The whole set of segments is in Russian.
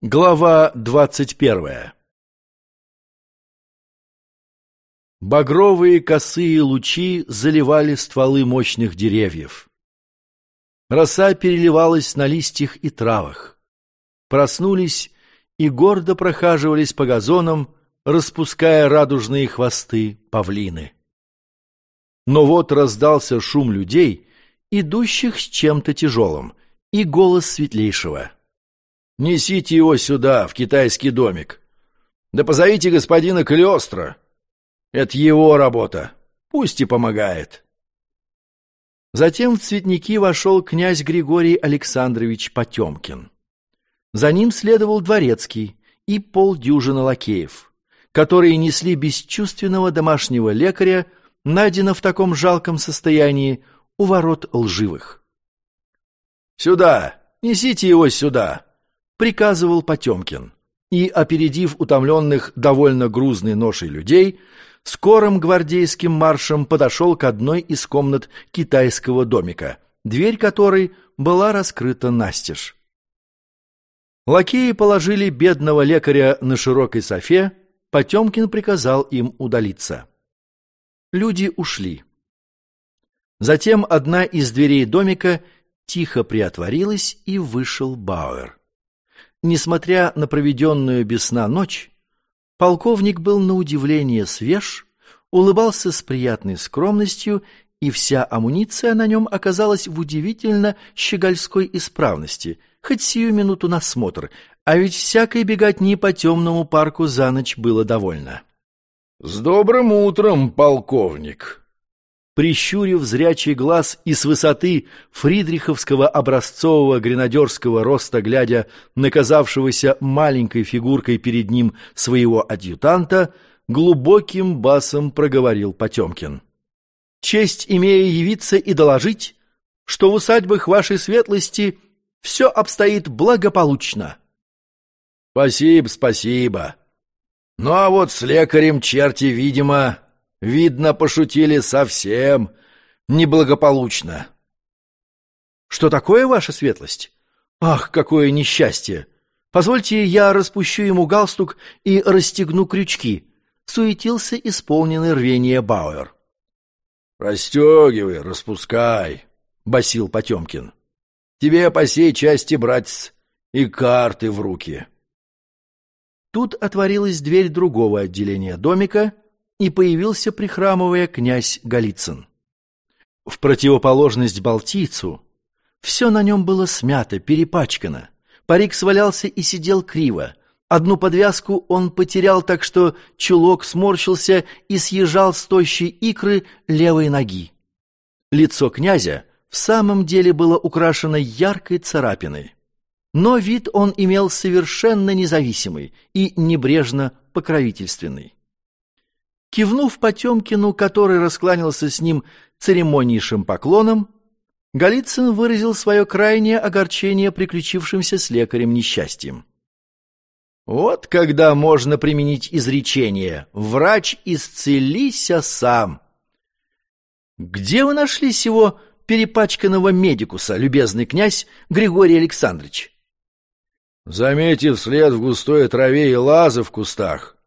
Глава двадцать первая Багровые косые лучи заливали стволы мощных деревьев. Роса переливалась на листьях и травах. Проснулись и гордо прохаживались по газонам, распуская радужные хвосты павлины. Но вот раздался шум людей, идущих с чем-то тяжелым, и голос светлейшего — Несите его сюда, в китайский домик. Да позовите господина Калиостро. Это его работа. Пусть и помогает. Затем в цветники вошел князь Григорий Александрович Потемкин. За ним следовал дворецкий и полдюжины лакеев, которые несли бесчувственного домашнего лекаря, найденного в таком жалком состоянии у ворот лживых. «Сюда! Несите его сюда!» Приказывал Потемкин. И, опередив утомленных довольно грузной ношей людей, скорым гвардейским маршем подошел к одной из комнат китайского домика, дверь которой была раскрыта настежь. Лакеи положили бедного лекаря на широкой софе, Потемкин приказал им удалиться. Люди ушли. Затем одна из дверей домика тихо приотворилась, и вышел Бауэр. Несмотря на проведенную без сна ночь, полковник был на удивление свеж, улыбался с приятной скромностью, и вся амуниция на нем оказалась в удивительно щегольской исправности, хоть сию минуту на смотр, а ведь всякой беготни по темному парку за ночь было довольно. — С добрым утром, полковник! Прищурив зрячий глаз и с высоты фридриховского образцового гренадерского роста, глядя на казавшегося маленькой фигуркой перед ним своего адъютанта, глубоким басом проговорил Потемкин. «Честь имея явиться и доложить, что в усадьбах вашей светлости все обстоит благополучно». «Спасибо, спасибо. Ну а вот с лекарем черти, видимо, Видно, пошутили совсем неблагополучно. Что такое, ваша светлость? Ах, какое несчастье! Позвольте, я распущу ему галстук и расстегну крючки. Суетился исполненный рвения Бауэр. Расстегивай, распускай, басил Потемкин. Тебе по сей части, братец, и карты в руки. Тут отворилась дверь другого отделения домика — и появился, прихрамывая, князь Голицын. В противоположность Балтийцу, все на нем было смято, перепачкано. Парик свалялся и сидел криво. Одну подвязку он потерял так, что чулок сморщился и съезжал с тощей икры левой ноги. Лицо князя в самом деле было украшено яркой царапиной. Но вид он имел совершенно независимый и небрежно покровительственный. Кивнув Потемкину, который раскланялся с ним церемоннейшим поклоном, Голицын выразил свое крайнее огорчение приключившимся с лекарем несчастьем. Вот когда можно применить изречение «врач исцелися сам». Где вы нашли сего перепачканного медикуса, любезный князь Григорий Александрович? Заметив след в густой траве и лазы в кустах,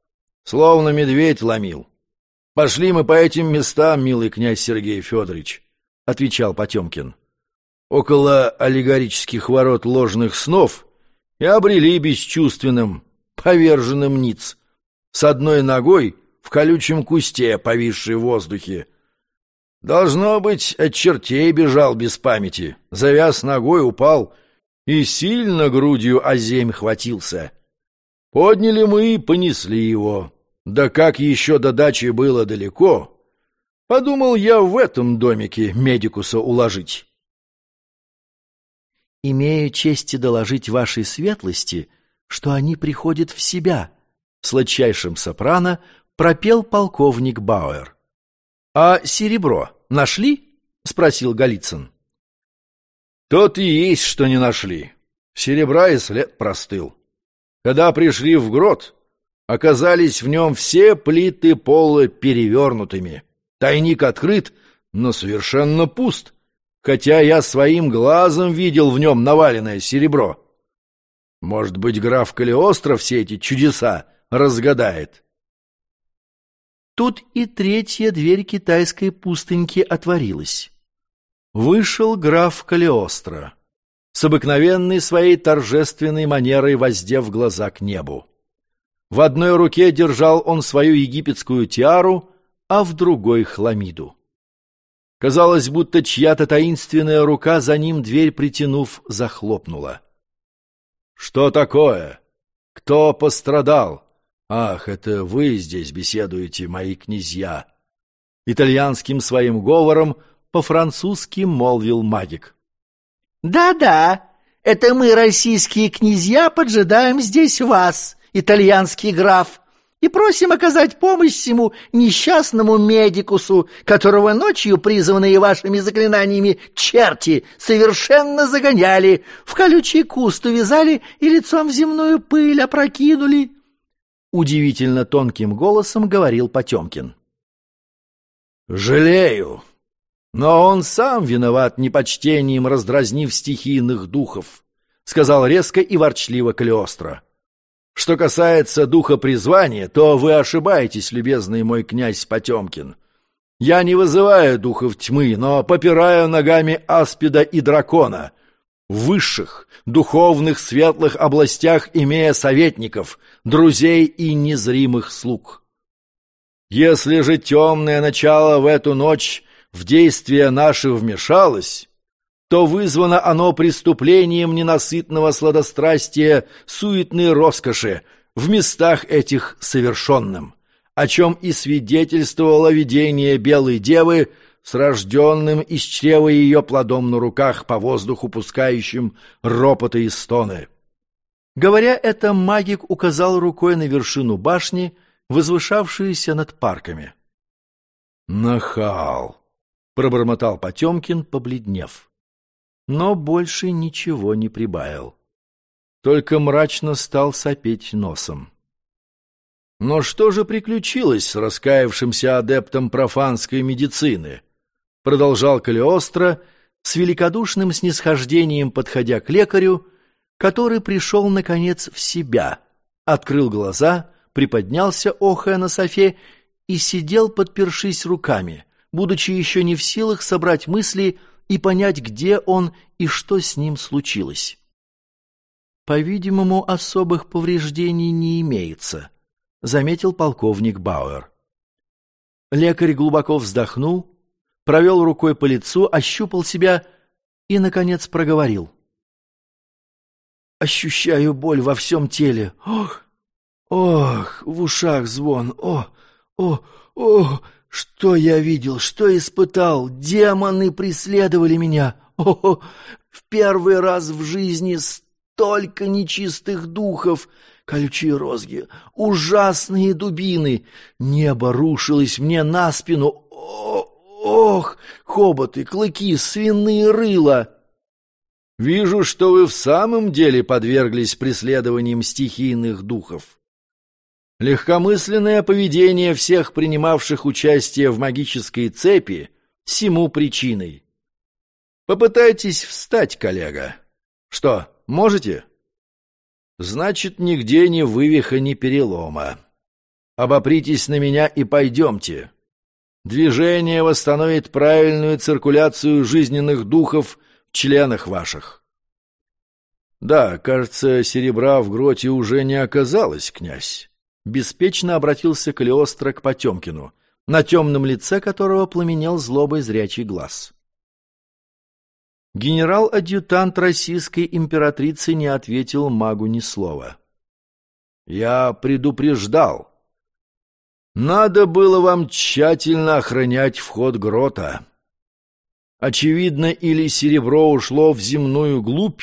словно медведь ломил. «Пошли мы по этим местам, милый князь Сергей Федорович», — отвечал Потемкин. «Около аллегорических ворот ложных снов и обрели бесчувственным, поверженным ниц, с одной ногой в колючем кусте, повисшей в воздухе. Должно быть, от чертей бежал без памяти, завяз ногой, упал и сильно грудью о земь хватился. Подняли мы и понесли его». Да как еще до дачи было далеко, подумал я в этом домике медикуса уложить. Имею чести доложить вашей светлости, что они приходят в себя, сладчайшим сопрано пропел полковник Бауэр. А серебро нашли? спросил Голицын. Тот и есть, что не нашли. Серебра и след простыл. Когда пришли в грот, Оказались в нем все плиты пола перевернутыми. Тайник открыт, но совершенно пуст, хотя я своим глазом видел в нем наваленное серебро. Может быть, граф Калиостро все эти чудеса разгадает? Тут и третья дверь китайской пустыньки отворилась. Вышел граф Калиостро, с обыкновенной своей торжественной манерой воздев глаза к небу. В одной руке держал он свою египетскую тиару, а в другой — хламиду. Казалось, будто чья-то таинственная рука за ним дверь притянув, захлопнула. «Что такое? Кто пострадал? Ах, это вы здесь беседуете, мои князья!» Итальянским своим говором по-французски молвил магик. «Да-да, это мы, российские князья, поджидаем здесь вас, итальянский граф, и просим оказать помощь ему несчастному медикусу, которого ночью, призванные вашими заклинаниями черти, совершенно загоняли, в колючий куст увязали и лицом в земную пыль опрокинули. Удивительно тонким голосом говорил Потемкин. «Жалею, но он сам виноват непочтением, раздразнив стихийных духов», сказал резко и ворчливо Калиостро. Что касается духа призвания, то вы ошибаетесь, любезный мой князь Потемкин. Я не вызываю духов тьмы, но попираю ногами аспида и дракона, в высших, духовных, светлых областях имея советников, друзей и незримых слуг. Если же темное начало в эту ночь в действие наше вмешалось, то вызвано оно преступлением ненасытного сладострастия суетной роскоши в местах этих совершенным, о чем и свидетельствовало видение белой девы с рожденным из чрева ее плодом на руках по воздуху пускающим ропоты и стоны. Говоря это, магик указал рукой на вершину башни, возвышавшуюся над парками. «Нахал!» — пробормотал Потемкин, побледнев но больше ничего не прибавил. Только мрачно стал сопеть носом. Но что же приключилось с раскаявшимся адептом профанской медицины? Продолжал Калиостро, с великодушным снисхождением подходя к лекарю, который пришел, наконец, в себя, открыл глаза, приподнялся, охая на софе, и сидел, подпершись руками, будучи еще не в силах собрать мысли и понять, где он и что с ним случилось. «По-видимому, особых повреждений не имеется», — заметил полковник Бауэр. Лекарь глубоко вздохнул, провел рукой по лицу, ощупал себя и, наконец, проговорил. «Ощущаю боль во всем теле. Ох, ох, в ушах звон. О, о, о, что я видел, что испытал? Демоны преследовали меня. О, в первый раз в жизни столько нечистых духов, колючие розги, ужасные дубины. Небо рушилось мне на спину. О, ох, хоботы, клыки, свиные рыла. Вижу, что вы в самом деле подверглись преследованиям стихийных духов. Легкомысленное поведение всех принимавших участие в магической цепи всему причиной. Попытайтесь встать, коллега. Что, можете? Значит, нигде ни вывиха, ни перелома. Обопритесь на меня и пойдемте. Движение восстановит правильную циркуляцию жизненных духов в членах ваших. Да, кажется, серебра в гроте уже не оказалось, князь беспечно обратился Калиостро к Потемкину, на темном лице которого пламенел злобой зрячий глаз. Генерал-адъютант российской императрицы не ответил магу ни слова. «Я предупреждал. Надо было вам тщательно охранять вход грота. Очевидно, или серебро ушло в земную глубь,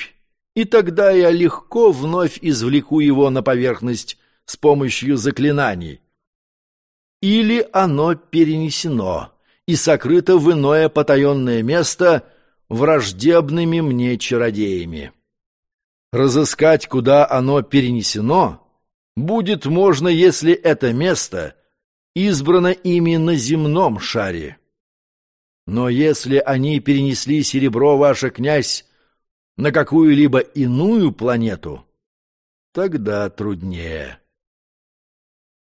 и тогда я легко вновь извлеку его на поверхность с помощью заклинаний. Или оно перенесено и сокрыто в иное потаенное место враждебными мне чародеями. Разыскать, куда оно перенесено, будет можно, если это место избрано ими на земном шаре. Но если они перенесли серебро, ваше князь, на какую-либо иную планету, тогда труднее.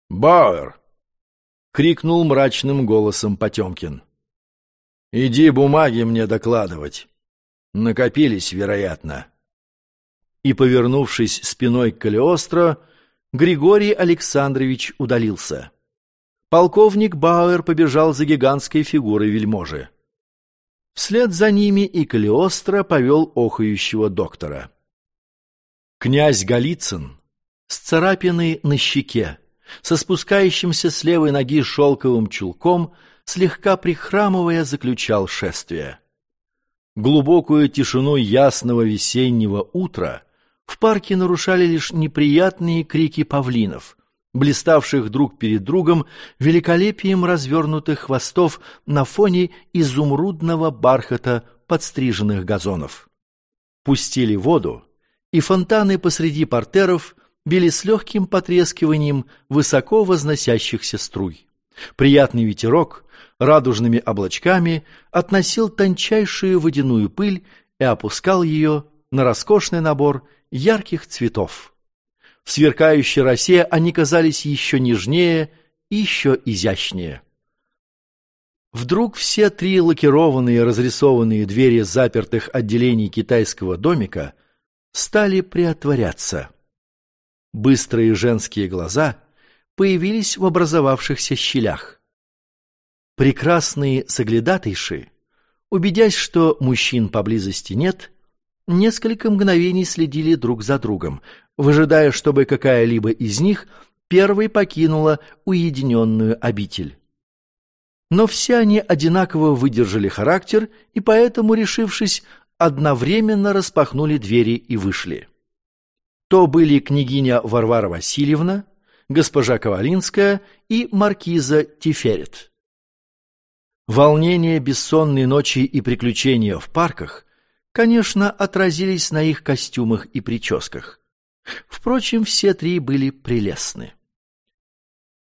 «Бауэр!» — крикнул мрачным голосом Потемкин. «Иди бумаги мне докладывать. Накопились, вероятно». И, повернувшись спиной к Калиостро, Григорий Александрович удалился. Полковник Бауэр побежал за гигантской фигурой вельможи. Вслед за ними и Калиостро повел охающего доктора. Князь Голицын с царапиной на щеке, со спускающимся с левой ноги шелковым чулком, слегка прихрамывая, заключал шествие. Глубокую тишину ясного весеннего утра в парке нарушали лишь неприятные крики павлинов, блиставших друг перед другом великолепием развернутых хвостов на фоне изумрудного бархата подстриженных газонов. Пустили воду, и фонтаны посреди портеров били с легким потрескиванием высоко возносящихся струй. Приятный ветерок радужными облачками относил тончайшую водяную пыль и опускал ее на роскошный набор ярких цветов. В сверкающей росе они казались еще нежнее и еще изящнее. Вдруг все три лакированные разрисованные двери запертых отделений китайского домика стали приотворяться. Быстрые женские глаза появились в образовавшихся щелях. Прекрасные соглядатайши, убедясь, что мужчин поблизости нет, несколько мгновений следили друг за другом, выжидая, чтобы какая-либо из них первой покинула уединенную обитель. Но все они одинаково выдержали характер и поэтому, решившись, одновременно распахнули двери и вышли. То были княгиня Варвара Васильевна, госпожа Ковалинская и маркиза Тиферет. Волнение бессонной ночи и приключения в парках конечно, отразились на их костюмах и прическах. Впрочем, все три были прелестны.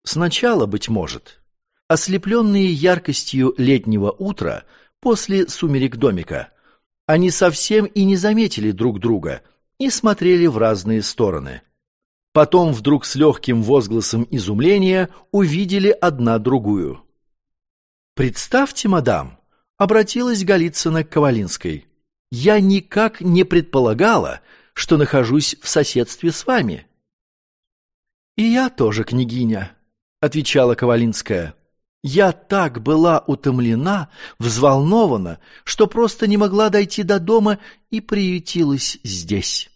Сначала, быть может, ослепленные яркостью летнего утра после сумерек домика, они совсем и не заметили друг друга и смотрели в разные стороны. Потом вдруг с легким возгласом изумления увидели одна другую. «Представьте, мадам», — обратилась Голицына к Ковалинской, — я никак не предполагала, что нахожусь в соседстве с вами. И я тоже, княгиня, отвечала Ковалинская. Я так была утомлена, взволнована, что просто не могла дойти до дома и приютилась здесь.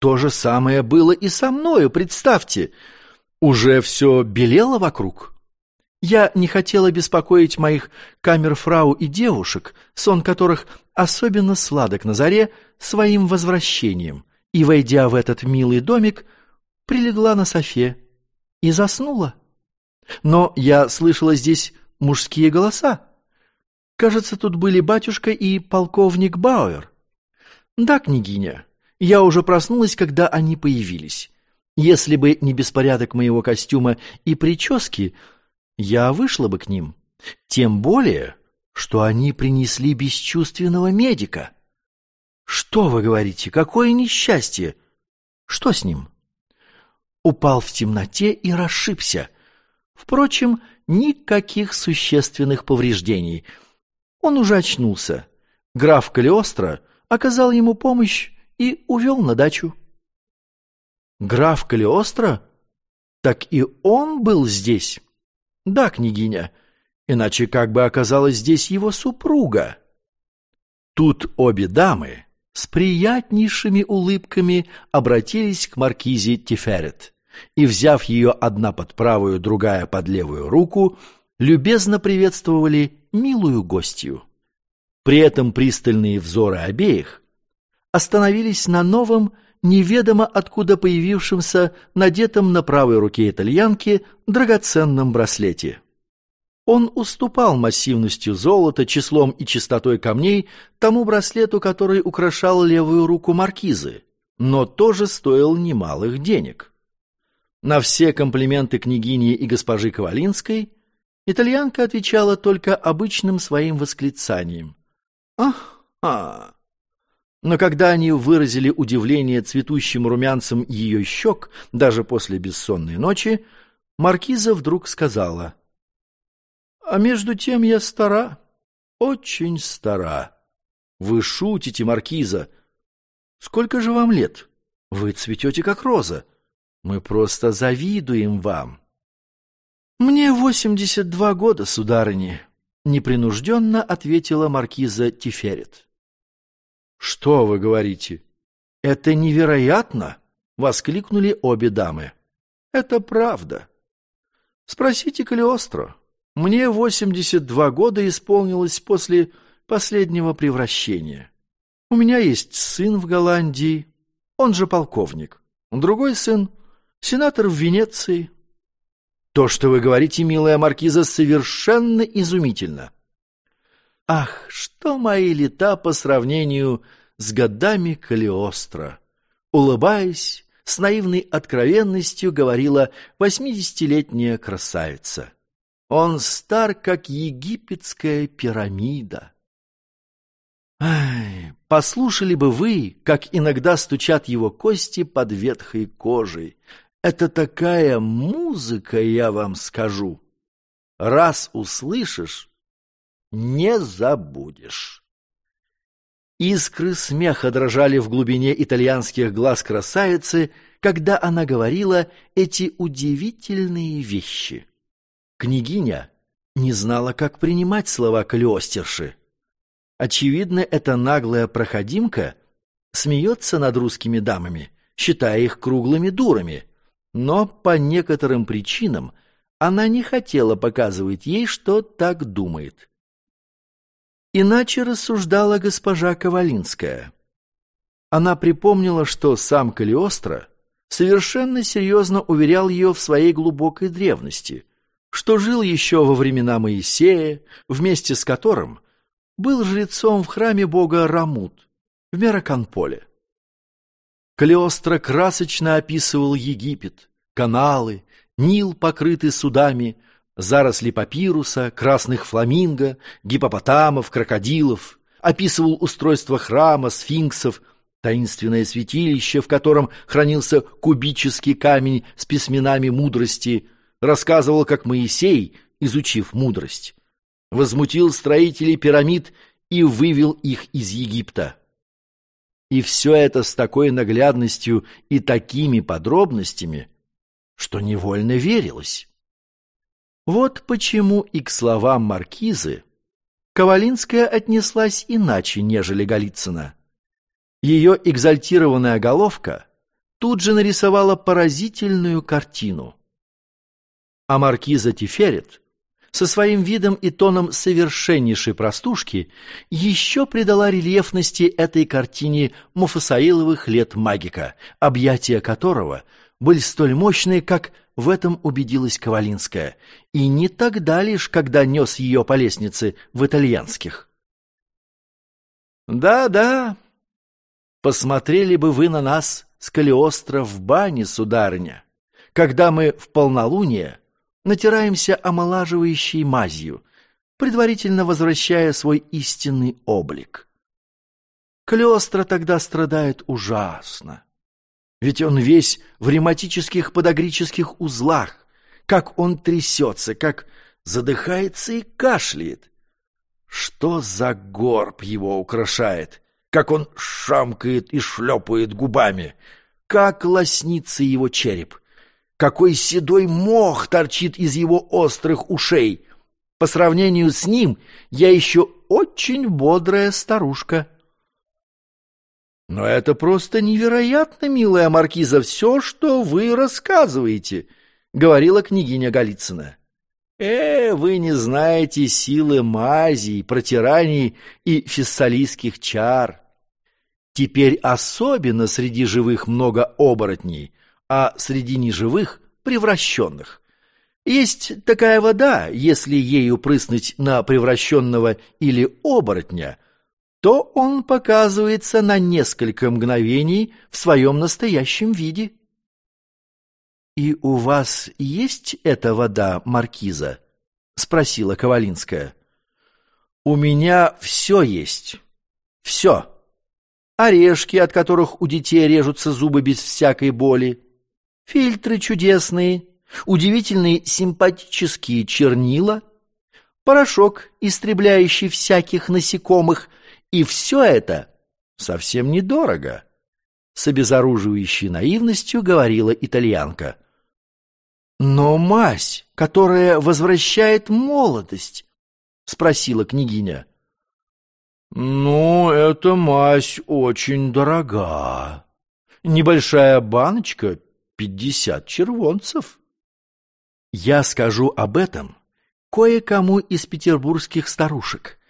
То же самое было и со мною, представьте. Уже все белело вокруг. Я не хотела беспокоить моих камерфрау и девушек, сон которых особенно сладок на заре, своим возвращением, и, войдя в этот милый домик, прилегла на софе и заснула. Но я слышала здесь мужские голоса. Кажется, тут были батюшка и полковник Бауэр. Да, княгиня, я уже проснулась, когда они появились. Если бы не беспорядок моего костюма и прически, я вышла бы к ним. Тем более, что они принесли бесчувственного медика. Что вы говорите? Какое несчастье? Что с ним? Упал в темноте и расшибся. Впрочем, никаких существенных повреждений. Он уже очнулся. Граф Калиостро оказал ему помощь и увел на дачу. Граф Калиостро? Так и он был здесь? Да, княгиня, иначе как бы оказалась здесь его супруга. Тут обе дамы с приятнейшими улыбками обратились к маркизе Тиферет и, взяв ее одна под правую, другая под левую руку, любезно приветствовали милую гостью. При этом пристальные взоры обеих остановились на новом, неведомо откуда появившемся, надетом на правой руке итальянки, драгоценном браслете. Он уступал массивностью золота, числом и чистотой камней тому браслету, который украшал левую руку маркизы, но тоже стоил немалых денег. На все комплименты княгини и госпожи Ковалинской итальянка отвечала только обычным своим восклицанием. «Ах, а, Но когда они выразили удивление цветущим румянцем ее щек, даже после бессонной ночи, маркиза вдруг сказала, «А между тем я стара, очень стара. Вы шутите, маркиза. Сколько же вам лет? Вы цветете, как роза. Мы просто завидуем вам». «Мне восемьдесят два года, сударыни», — непринужденно ответила маркиза Тиферет. «Что вы говорите? Это невероятно!» — воскликнули обе дамы. «Это правда. Спросите Калиостро. Мне восемьдесят два года исполнилось после последнего превращения. У меня есть сын в Голландии, он же полковник. Другой сын — сенатор в Венеции, то, что вы говорите, милая маркиза, совершенно изумительно. Ах, что мои лета по сравнению с годами Калиостро! Улыбаясь, с наивной откровенностью говорила восьмидесятилетняя красавица. Он стар, как египетская пирамида. Ай, послушали бы вы, как иногда стучат его кости под ветхой кожей, это такая музыка, я вам скажу. Раз услышишь, не забудешь. Искры смеха дрожали в глубине итальянских глаз красавицы, когда она говорила эти удивительные вещи. Княгиня не знала, как принимать слова Калиостерши. Очевидно, эта наглая проходимка смеется над русскими дамами, считая их круглыми дурами, но по некоторым причинам она не хотела показывать ей, что так думает. Иначе рассуждала госпожа Ковалинская. Она припомнила, что сам Калиостро совершенно серьезно уверял ее в своей глубокой древности, что жил еще во времена Моисея, вместе с которым был жрецом в храме бога Рамут в Мераканполе. Калиостро красочно описывал Египет, каналы, Нил, покрытый судами, заросли папируса, красных фламинго, гипопотамов, крокодилов, описывал устройство храма, сфинксов, таинственное святилище, в котором хранился кубический камень с письменами мудрости, рассказывал, как Моисей, изучив мудрость, возмутил строителей пирамид и вывел их из Египта. И все это с такой наглядностью и такими подробностями, что невольно верилось. Вот почему и к словам маркизы Ковалинская отнеслась иначе, нежели Голицына. Ее экзальтированная головка тут же нарисовала поразительную картину. А маркиза Тиферет со своим видом и тоном совершеннейшей простушки еще придала рельефности этой картине Муфасаиловых лет магика, объятия которого были столь мощные, как в этом убедилась Ковалинская, и не тогда лишь, когда нес ее по лестнице в итальянских. «Да-да, посмотрели бы вы на нас с Калиостро в бане, сударыня, когда мы в полнолуние натираемся омолаживающей мазью, предварительно возвращая свой истинный облик. Клёстра тогда страдает ужасно. Ведь он весь в ревматических подагрических узлах, как он трясется, как задыхается и кашляет. Что за горб его украшает, как он шамкает и шлепает губами, как лоснится его череп, какой седой мох торчит из его острых ушей. По сравнению с ним я еще очень бодрая старушка. Но это просто невероятно, милая маркиза, все, что вы рассказываете, говорила княгиня Голицына. Э, вы не знаете силы мазей, протираний и фессалийских чар. Теперь особенно среди живых много оборотней — а среди неживых — превращенных. Есть такая вода, если ею прыснуть на превращенного или оборотня, то он показывается на несколько мгновений в своем настоящем виде. — И у вас есть эта вода, Маркиза? — спросила Ковалинская. — У меня все есть. Все. орешки, от которых у детей режутся зубы без всякой боли, фильтры чудесные, удивительные симпатические чернила, порошок, истребляющий всяких насекомых, и все это совсем недорого. С обезоруживающей наивностью говорила итальянка. «Но мазь, которая возвращает молодость?» — спросила княгиня. «Ну, эта мазь очень дорога. Небольшая баночка — пятьдесят червонцев». Я скажу об этом кое-кому из петербургских старушек,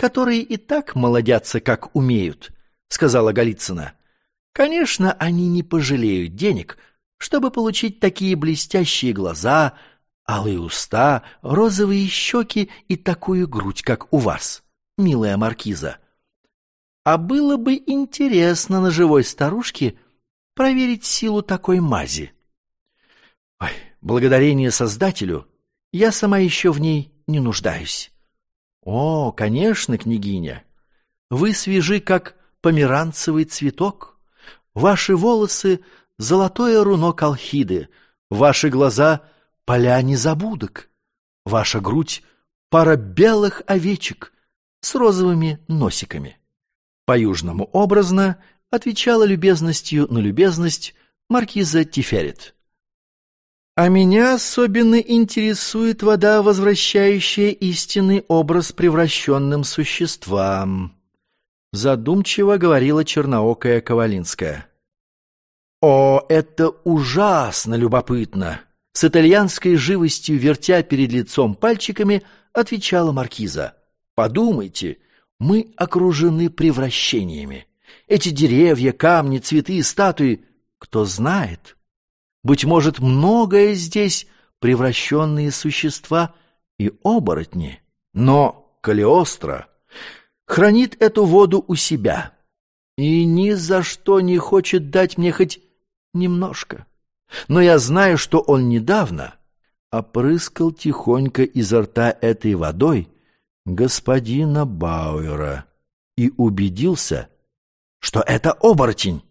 которые и так молодятся, как умеют, — сказала Голицына. Конечно, они не пожалеют денег, чтобы получить такие блестящие глаза, алые уста, розовые щеки и такую грудь, как у вас, милая маркиза. А было бы интересно на живой старушке проверить силу такой мази. Ой, благодарение Создателю, я сама еще в ней не нуждаюсь. О, конечно, княгиня, вы свежи, как померанцевый цветок. Ваши волосы — золотое руно колхиды, ваши глаза — поля незабудок, ваша грудь — пара белых овечек с розовыми носиками. По-южному образно отвечала любезностью на любезность маркиза Тиферет. А меня особенно интересует вода, возвращающая истинный образ превращенным существам задумчиво говорила черноокая Ковалинская. «О, это ужасно любопытно!» С итальянской живостью, вертя перед лицом пальчиками, отвечала маркиза. «Подумайте, мы окружены превращениями. Эти деревья, камни, цветы, статуи, кто знает? Быть может, многое здесь превращенные существа и оборотни. Но Калиостро хранит эту воду у себя и ни за что не хочет дать мне хоть немножко. Но я знаю, что он недавно опрыскал тихонько изо рта этой водой господина Бауэра и убедился, что это оборотень.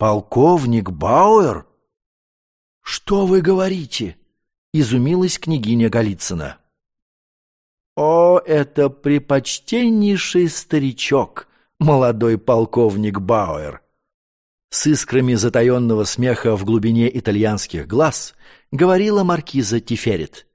«Полковник Бауэр? Что вы говорите?» — изумилась княгиня Голицына. О, это препочтеннейший старичок, молодой полковник Бауэр! С искрами затаенного смеха в глубине итальянских глаз говорила маркиза Тиферет.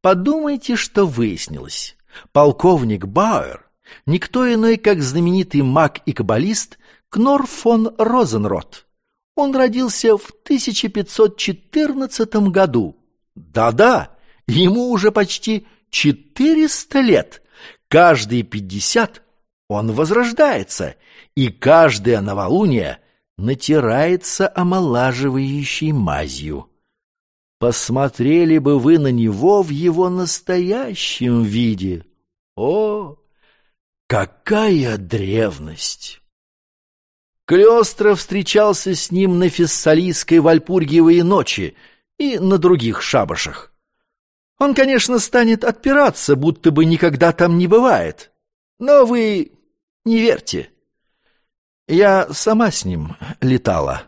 Подумайте, что выяснилось. Полковник Бауэр — никто иной, как знаменитый маг и каббалист Кнор фон Розенрот. Он родился в 1514 году. Да-да, ему уже почти Четыреста лет! Каждые пятьдесят он возрождается, и каждое новолуние натирается омолаживающей мазью. Посмотрели бы вы на него в его настоящем виде. О, какая древность! Клёстров встречался с ним на Фессалийской Вальпургиевой ночи и на других шабашах. Он, конечно, станет отпираться, будто бы никогда там не бывает. Но вы не верьте. Я сама с ним летала.